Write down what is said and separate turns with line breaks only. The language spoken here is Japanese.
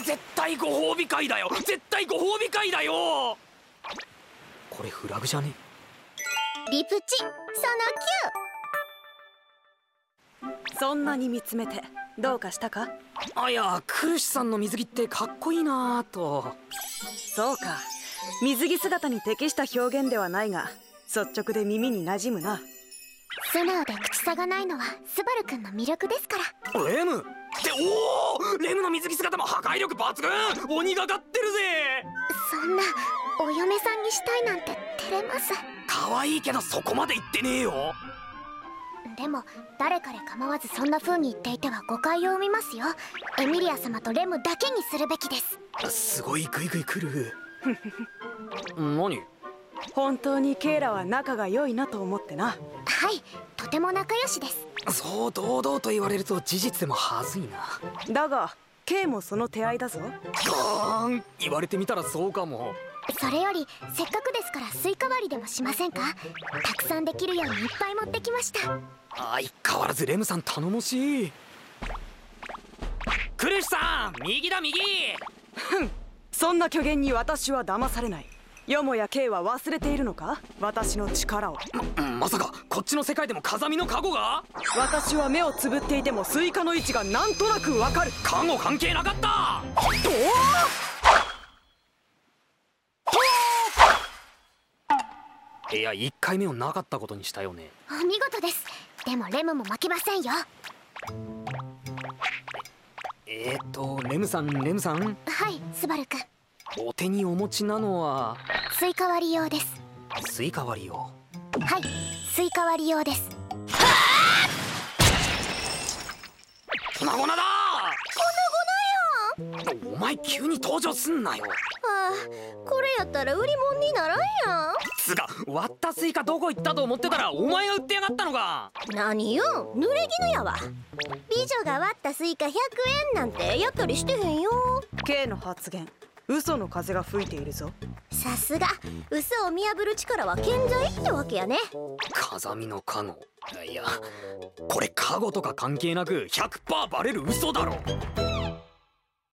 絶対ご褒美会だよ。絶対ご褒美会だよ。これフラグじゃね？
リプチその
そんなに見つめてどうかしたか？
あいやクルシさんの水着ってかっこいいなぁと。
そうか。水着姿に適した表現ではないが率直で耳に馴染むな。
9素直で口差がないのはスバルくんの魅力ですから。
レムっておおレムの水着姿も破壊力抜群。鬼がかってるぜ。
そんなお嫁さんにしたいなんて照れます。
可愛いけどそこまで言ってねえよ。
でも誰彼構わずそんな風に言っていては誤解を生みますよ。エミリア様とレムだけにするべきです。
すごいグイグイ来る。何？
本当にケイラは仲が良いなと思ってな。
はいとても仲良しです。
そう堂々と言われると事実でもはずいな。
だがケイもその手合いだぞ。
ガーン言われてみたらそうかも。
それよりせっかくですからスイカ割りでもしませんか？たくさんできるようにいっぱい持ってきました。
相変わらずレムさん頼もしい。クルシュさん右だ右。
ふんそんな虚言に私は騙されないよもや K は忘れているのか？私の力を
ままさかこっちの世界でも風見の加護が？
私は目をつぶっていてもスイカの位置がなんとなくわかる。
加護関係なかった！いや1回目をなかったことにしたよね。
お見事です。でもレムも負けませんよ。
えー、っとレムさんレムさん？
はいスバルくん
お手にお持ちなのは
スイカ割り用です。
スイカ割り用。
はいスイカ割り用です。
粉々だ！
粉々
お前急に登場すんなよ。
ああこれやったら売り物にならんやん。
つか割ったスイカどこ行ったと思ってたらお前が売ってやがったのか。
何よ濡れ衣やわ。美女が割ったスイカ100円なんてやったりしてへんよ。
K の発言嘘の風が吹いているぞ。
さすが。嘘を見破る力は健在ってわけやね。
風見の加護いやこれ加護とか関係なく100%バレる嘘だろ